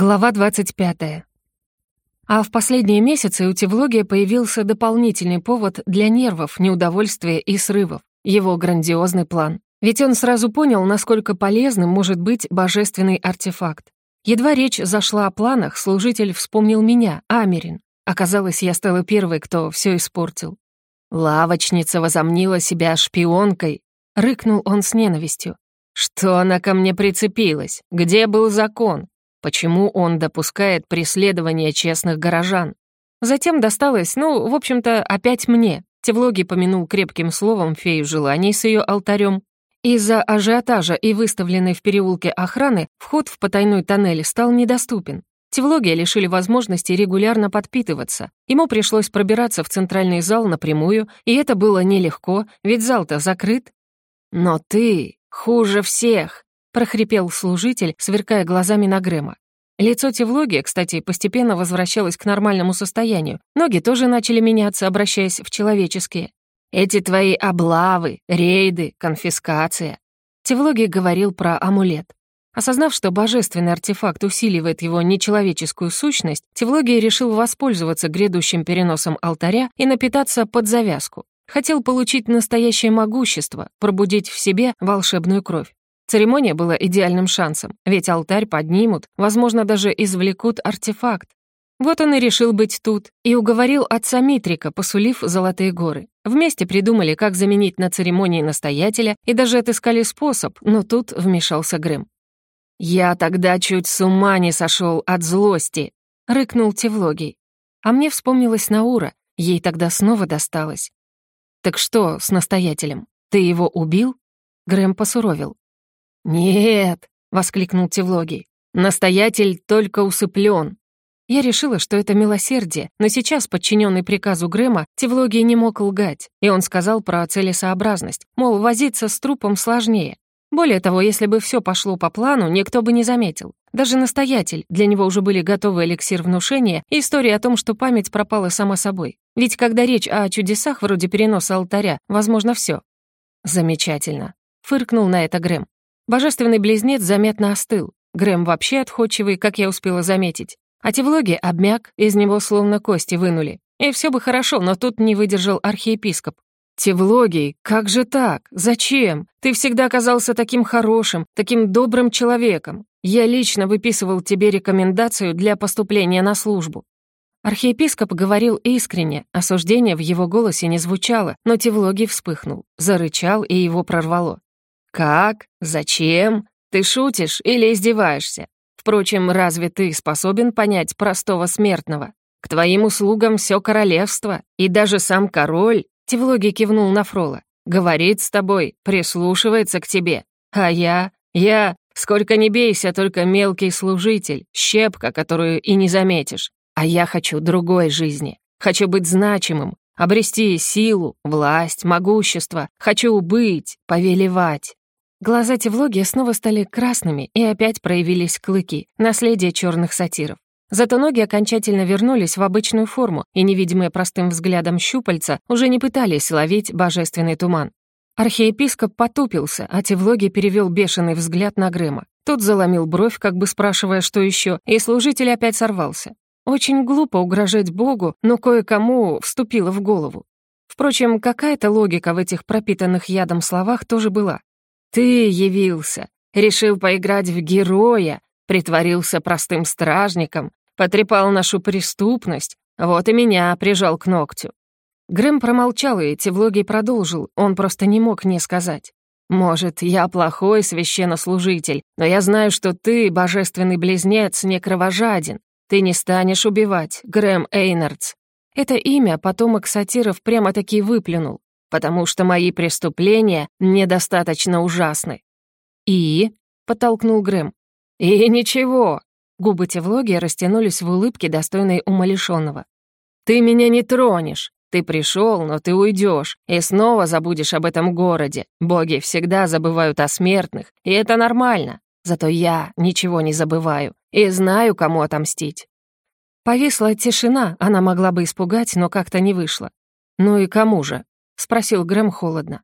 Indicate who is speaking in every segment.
Speaker 1: Глава 25. А в последние месяцы у Тевлогия появился дополнительный повод для нервов, неудовольствия и срывов. Его грандиозный план. Ведь он сразу понял, насколько полезным может быть божественный артефакт. Едва речь зашла о планах, служитель вспомнил меня, Америн. Оказалось, я стала первой, кто все испортил. «Лавочница возомнила себя шпионкой», — рыкнул он с ненавистью. «Что она ко мне прицепилась? Где был закон? Почему он допускает преследование честных горожан? Затем досталось, ну, в общем-то, опять мне. Тевлоги помянул крепким словом фею желаний с ее алтарем. Из-за ажиотажа и выставленной в переулке охраны вход в потайной тоннель стал недоступен. Тевлогия лишили возможности регулярно подпитываться. Ему пришлось пробираться в центральный зал напрямую, и это было нелегко, ведь зал-то закрыт. «Но ты хуже всех!» прохрипел служитель, сверкая глазами на Грэма. Лицо Тевлоги, кстати, постепенно возвращалось к нормальному состоянию. Ноги тоже начали меняться, обращаясь в человеческие. «Эти твои облавы, рейды, конфискация». Тевлоги говорил про амулет. Осознав, что божественный артефакт усиливает его нечеловеческую сущность, Тевлоги решил воспользоваться грядущим переносом алтаря и напитаться под завязку. Хотел получить настоящее могущество, пробудить в себе волшебную кровь. Церемония была идеальным шансом, ведь алтарь поднимут, возможно, даже извлекут артефакт. Вот он и решил быть тут, и уговорил отца Митрика, посулив золотые горы. Вместе придумали, как заменить на церемонии настоятеля, и даже отыскали способ, но тут вмешался Грэм. «Я тогда чуть с ума не сошел от злости», — рыкнул Тевлогий. А мне вспомнилась Наура, ей тогда снова досталось. «Так что с настоятелем? Ты его убил?» Грэм посуровил. «Нет!» — воскликнул Тевлогий. «Настоятель только усыплен. Я решила, что это милосердие, но сейчас, подчиненный приказу Грэма, Тевлогий не мог лгать, и он сказал про целесообразность, мол, возиться с трупом сложнее. Более того, если бы все пошло по плану, никто бы не заметил. Даже настоятель, для него уже были готовы эликсир внушения и история о том, что память пропала сама собой. Ведь когда речь о чудесах вроде переноса алтаря, возможно, все. Замечательно. Фыркнул на это Грэм. Божественный близнец заметно остыл. Грэм вообще отходчивый, как я успела заметить. А Тевлоги обмяк, из него словно кости вынули. И все бы хорошо, но тут не выдержал архиепископ. «Тевлогий, как же так? Зачем? Ты всегда оказался таким хорошим, таким добрым человеком. Я лично выписывал тебе рекомендацию для поступления на службу». Архиепископ говорил искренне, осуждение в его голосе не звучало, но Тевлоги вспыхнул, зарычал и его прорвало. Как? Зачем? Ты шутишь или издеваешься? Впрочем, разве ты способен понять простого смертного? К твоим услугам все королевство, и даже сам король, Тевлоги кивнул на Фрола, говорит с тобой, прислушивается к тебе. А я, я, сколько не бейся, только мелкий служитель, щепка, которую и не заметишь. А я хочу другой жизни. Хочу быть значимым, обрести силу, власть, могущество. Хочу быть, повелевать. Глаза Тевлоги снова стали красными, и опять проявились клыки, наследие черных сатиров. Зато ноги окончательно вернулись в обычную форму, и невидимые простым взглядом щупальца уже не пытались ловить божественный туман. Архиепископ потупился, а Тевлоги перевел бешеный взгляд на Грэма. Тот заломил бровь, как бы спрашивая, что еще, и служитель опять сорвался. Очень глупо угрожать Богу, но кое-кому вступило в голову. Впрочем, какая-то логика в этих пропитанных ядом словах тоже была. «Ты явился, решил поиграть в героя, притворился простым стражником, потрепал нашу преступность, вот и меня прижал к ногтю». Грэм промолчал, и Тевлогий продолжил, он просто не мог не сказать. «Может, я плохой священнослужитель, но я знаю, что ты, божественный близнец, не кровожаден, ты не станешь убивать, Грэм Эйнардс. Это имя потомок сатиров прямо-таки выплюнул, потому что мои преступления недостаточно ужасны. «И?» — подтолкнул Грэм. «И ничего!» Губы Тевлоги растянулись в улыбке, достойной умалишенного. «Ты меня не тронешь. Ты пришел, но ты уйдешь, и снова забудешь об этом городе. Боги всегда забывают о смертных, и это нормально. Зато я ничего не забываю и знаю, кому отомстить. Повисла тишина, она могла бы испугать, но как-то не вышла. «Ну и кому же?» — спросил Грэм холодно.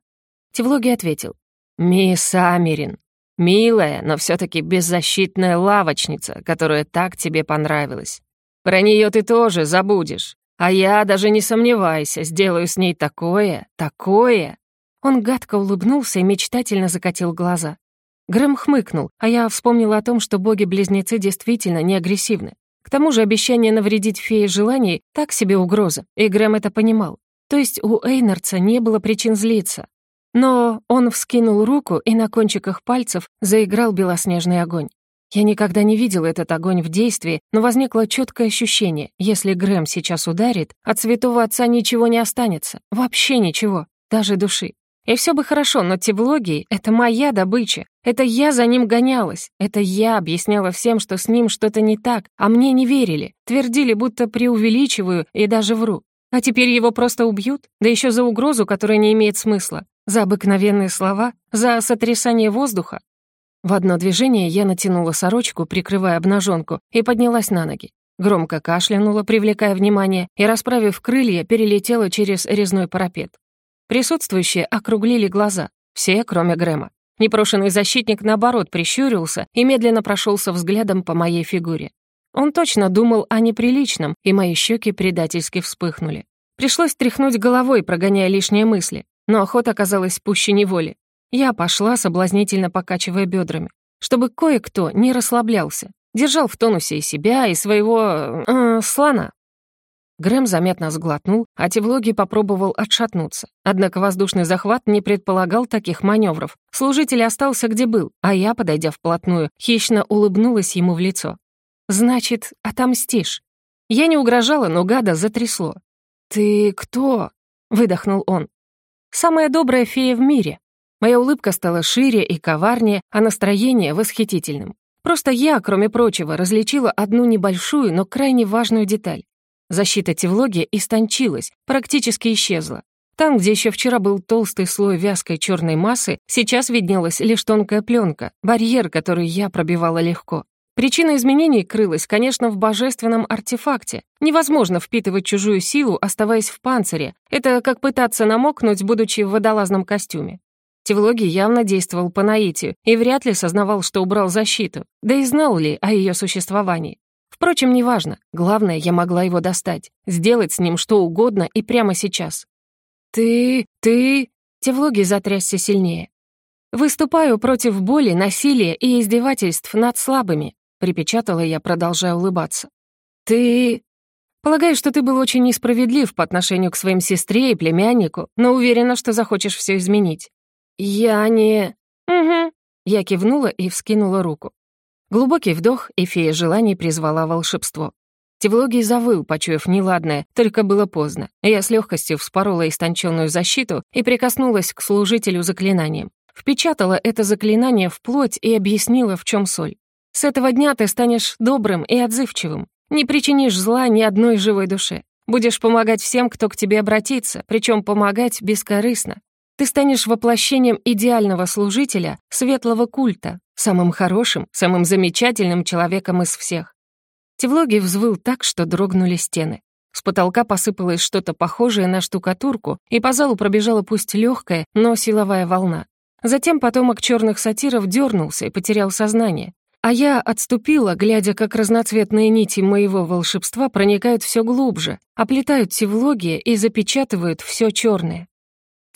Speaker 1: Тевлоги ответил. «Мисс Америн, милая, но все таки беззащитная лавочница, которая так тебе понравилась. Про нее ты тоже забудешь. А я, даже не сомневайся, сделаю с ней такое, такое!» Он гадко улыбнулся и мечтательно закатил глаза. Грэм хмыкнул, а я вспомнила о том, что боги-близнецы действительно не агрессивны. К тому же обещание навредить фее желаний так себе угроза, и Грэм это понимал. То есть у Эйнарца не было причин злиться. Но он вскинул руку, и на кончиках пальцев заиграл белоснежный огонь. Я никогда не видел этот огонь в действии, но возникло четкое ощущение, если Грэм сейчас ударит, от святого отца ничего не останется, вообще ничего, даже души. И все бы хорошо, но те влоги — это моя добыча. Это я за ним гонялась. Это я объясняла всем, что с ним что-то не так, а мне не верили. Твердили, будто преувеличиваю и даже вру. А теперь его просто убьют? Да еще за угрозу, которая не имеет смысла. За обыкновенные слова? За сотрясание воздуха? В одно движение я натянула сорочку, прикрывая обнаженку, и поднялась на ноги. Громко кашлянула, привлекая внимание, и, расправив крылья, перелетела через резной парапет. Присутствующие округлили глаза, все, кроме Грэма. Непрошенный защитник, наоборот, прищурился и медленно прошелся взглядом по моей фигуре. Он точно думал о неприличном, и мои щеки предательски вспыхнули. Пришлось тряхнуть головой, прогоняя лишние мысли, но охота оказалась пуще неволи. Я пошла, соблазнительно покачивая бедрами, чтобы кое-кто не расслаблялся, держал в тонусе и себя, и своего... Э, слона. Грэм заметно сглотнул, а Тевлоги попробовал отшатнуться. Однако воздушный захват не предполагал таких маневров. Служитель остался где был, а я, подойдя вплотную, хищно улыбнулась ему в лицо. «Значит, отомстишь». Я не угрожала, но гада затрясло. «Ты кто?» — выдохнул он. «Самая добрая фея в мире». Моя улыбка стала шире и коварнее, а настроение — восхитительным. Просто я, кроме прочего, различила одну небольшую, но крайне важную деталь. Защита тевлоги истончилась, практически исчезла. Там, где еще вчера был толстый слой вязкой черной массы, сейчас виднелась лишь тонкая пленка, барьер, который я пробивала легко. Причина изменений крылась, конечно, в божественном артефакте. Невозможно впитывать чужую силу, оставаясь в панцире. Это как пытаться намокнуть, будучи в водолазном костюме. Тевлоги явно действовал по наитию и вряд ли сознавал, что убрал защиту, да и знал ли о ее существовании. Впрочем, неважно. Главное, я могла его достать, сделать с ним что угодно и прямо сейчас. «Ты... ты...» Тевлоги затрясся сильнее. «Выступаю против боли, насилия и издевательств над слабыми», припечатала я, продолжая улыбаться. «Ты...» «Полагаю, что ты был очень несправедлив по отношению к своим сестре и племяннику, но уверена, что захочешь все изменить». «Я не...» «Угу». Я кивнула и вскинула руку. Глубокий вдох, и фея желаний призвала волшебство. Тевлогий завыл, почуяв неладное, только было поздно. Я с легкостью вспорола истонченную защиту и прикоснулась к служителю заклинанием. Впечатала это заклинание в плоть и объяснила, в чем соль. «С этого дня ты станешь добрым и отзывчивым. Не причинишь зла ни одной живой душе. Будешь помогать всем, кто к тебе обратится, причем помогать бескорыстно. Ты станешь воплощением идеального служителя, светлого культа, самым хорошим, самым замечательным человеком из всех. Тевлоги взвыл так, что дрогнули стены. С потолка посыпалось что-то похожее на штукатурку, и по залу пробежала пусть легкая, но силовая волна. Затем потомок черных сатиров дернулся и потерял сознание. А я отступила, глядя, как разноцветные нити моего волшебства проникают все глубже, оплетают тевлогия и запечатывают все черное.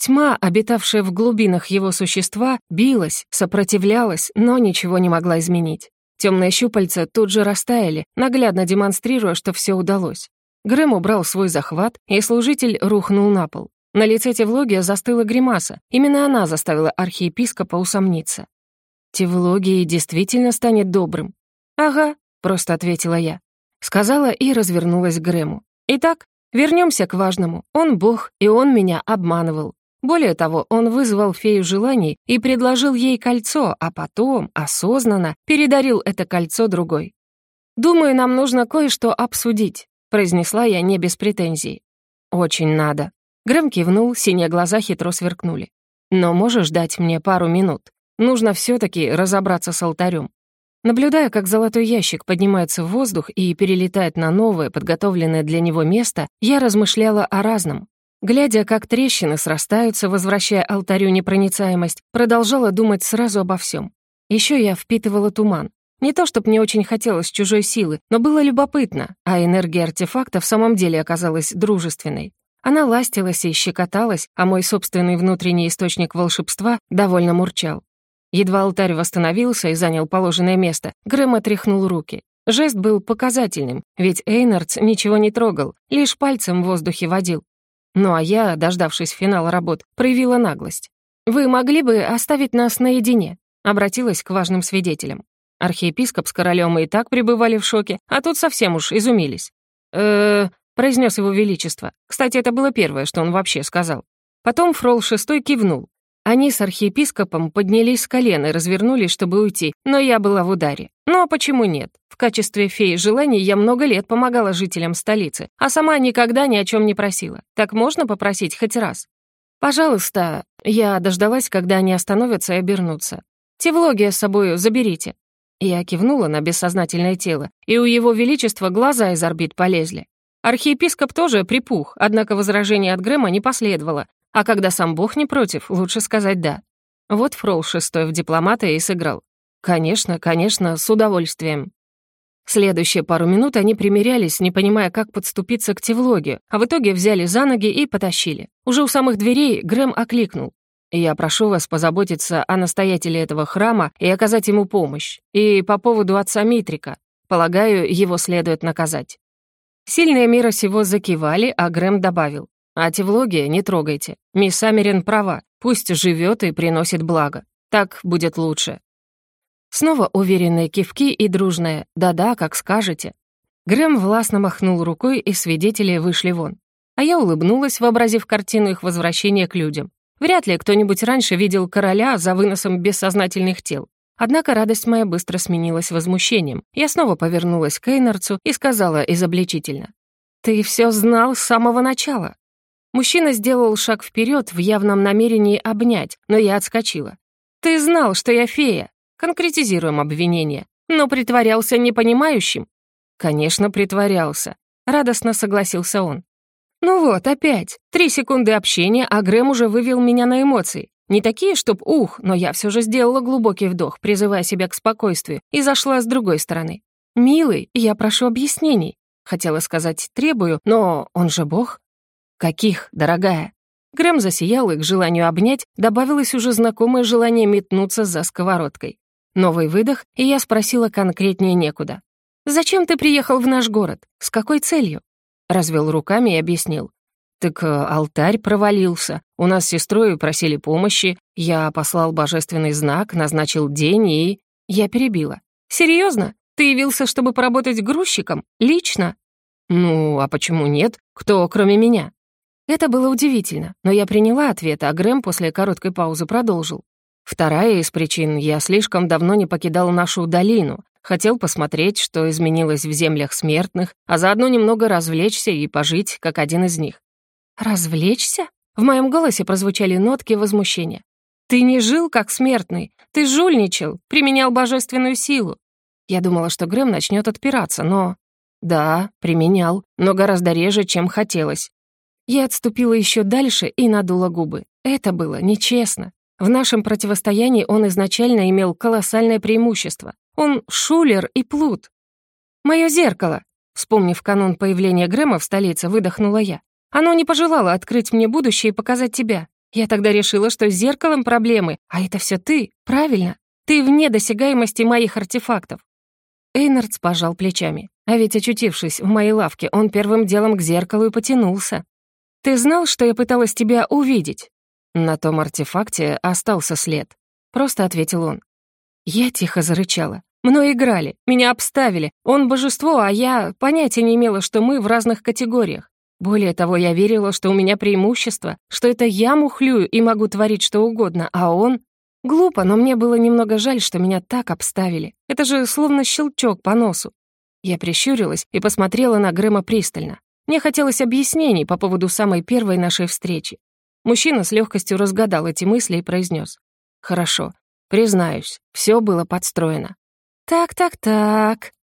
Speaker 1: Тьма, обитавшая в глубинах его существа, билась, сопротивлялась, но ничего не могла изменить. Темные щупальца тут же растаяли, наглядно демонстрируя, что все удалось. Грэм убрал свой захват, и служитель рухнул на пол. На лице Тевлогия застыла гримаса. Именно она заставила архиепископа усомниться. «Тевлогий действительно станет добрым?» «Ага», — просто ответила я. Сказала и развернулась к Грэму. «Итак, вернемся к важному. Он бог, и он меня обманывал. Более того, он вызвал фею желаний и предложил ей кольцо, а потом, осознанно, передарил это кольцо другой. «Думаю, нам нужно кое-что обсудить», — произнесла я не без претензий. «Очень надо». Грэм кивнул, синие глаза хитро сверкнули. «Но можешь дать мне пару минут? Нужно все таки разобраться с алтарем». Наблюдая, как золотой ящик поднимается в воздух и перелетает на новое, подготовленное для него место, я размышляла о разном. Глядя, как трещины срастаются, возвращая алтарю непроницаемость, продолжала думать сразу обо всем. Еще я впитывала туман. Не то, чтобы мне очень хотелось чужой силы, но было любопытно, а энергия артефакта в самом деле оказалась дружественной. Она ластилась и щекоталась, а мой собственный внутренний источник волшебства довольно мурчал. Едва алтарь восстановился и занял положенное место, Грэм отряхнул руки. Жест был показательным, ведь Эйнардс ничего не трогал, лишь пальцем в воздухе водил. Ну а я, дождавшись финала работ, проявила наглость. «Вы могли бы оставить нас наедине?» Обратилась к важным свидетелям. Архиепископ с королем и так пребывали в шоке, а тут совсем уж изумились. э произнес его величество. Кстати, это было первое, что он вообще сказал. Потом Фрол шестой кивнул, они с архиепископом поднялись с колен и развернулись, чтобы уйти, но я была в ударе. Ну а почему нет? В качестве феи желаний я много лет помогала жителям столицы, а сама никогда ни о чем не просила. Так можно попросить хоть раз? «Пожалуйста». Я дождалась, когда они остановятся и обернутся. «Тевлогия с собою заберите». Я кивнула на бессознательное тело, и у его величества глаза из орбит полезли. Архиепископ тоже припух, однако возражение от Грэма не последовало, а когда сам Бог не против, лучше сказать «да». Вот Фрол шестой в дипломата и сыграл. Конечно, конечно, с удовольствием. Следующие пару минут они примерялись, не понимая, как подступиться к Тевлоге, а в итоге взяли за ноги и потащили. Уже у самых дверей Грэм окликнул. «Я прошу вас позаботиться о настоятеле этого храма и оказать ему помощь. И по поводу отца Митрика. Полагаю, его следует наказать». Сильные мира сего закивали, а Грэм добавил. А Тевлогия не трогайте. Мисс Америн права. Пусть живет и приносит благо. Так будет лучше. Снова уверенные кивки и дружное «да-да, как скажете». Грэм властно махнул рукой, и свидетели вышли вон. А я улыбнулась, вообразив картину их возвращения к людям. Вряд ли кто-нибудь раньше видел короля за выносом бессознательных тел. Однако радость моя быстро сменилась возмущением. Я снова повернулась к Эйнарцу и сказала изобличительно. «Ты все знал с самого начала. Мужчина сделал шаг вперед в явном намерении обнять, но я отскочила. «Ты знал, что я фея!» Конкретизируем обвинение. «Но притворялся непонимающим?» «Конечно, притворялся», — радостно согласился он. «Ну вот, опять. Три секунды общения, а Грэм уже вывел меня на эмоции. Не такие, чтоб ух, но я все же сделала глубокий вдох, призывая себя к спокойствию, и зашла с другой стороны. «Милый, я прошу объяснений». Хотела сказать «требую», но он же бог. «Каких, дорогая?» Грэм засиял, и к желанию обнять добавилось уже знакомое желание метнуться за сковородкой. Новый выдох, и я спросила конкретнее некуда. «Зачем ты приехал в наш город? С какой целью?» Развел руками и объяснил. «Так э, алтарь провалился. У нас с сестрой просили помощи. Я послал божественный знак, назначил день и...» Я перебила. «Серьезно? Ты явился, чтобы поработать грузчиком? Лично?» «Ну, а почему нет? Кто, кроме меня?» Это было удивительно, но я приняла ответ, а Грэм после короткой паузы продолжил. Вторая из причин — я слишком давно не покидал нашу долину, хотел посмотреть, что изменилось в землях смертных, а заодно немного развлечься и пожить, как один из них. «Развлечься?» В моем голосе прозвучали нотки возмущения. «Ты не жил, как смертный. Ты жульничал, применял божественную силу». Я думала, что Грэм начнет отпираться, но... Да, применял, но гораздо реже, чем хотелось. Я отступила еще дальше и надула губы. Это было нечестно. В нашем противостоянии он изначально имел колоссальное преимущество. Он шулер и плут. «Мое зеркало», — вспомнив канун появления Грэма в столице, выдохнула я. «Оно не пожелало открыть мне будущее и показать тебя. Я тогда решила, что с зеркалом проблемы, а это все ты, правильно? Ты вне досягаемости моих артефактов». Эйнардс пожал плечами. А ведь, очутившись в моей лавке, он первым делом к зеркалу и потянулся. «Ты знал, что я пыталась тебя увидеть?» «На том артефакте остался след», — просто ответил он. Я тихо зарычала. Мной играли, меня обставили. Он божество, а я понятия не имела, что мы в разных категориях. Более того, я верила, что у меня преимущество, что это я мухлюю и могу творить что угодно, а он... Глупо, но мне было немного жаль, что меня так обставили. Это же словно щелчок по носу. Я прищурилась и посмотрела на Грэма пристально. Мне хотелось объяснений по поводу самой первой нашей встречи. Мужчина с легкостью разгадал эти мысли и произнес. «Хорошо, признаюсь, все было подстроено». «Так-так-так»,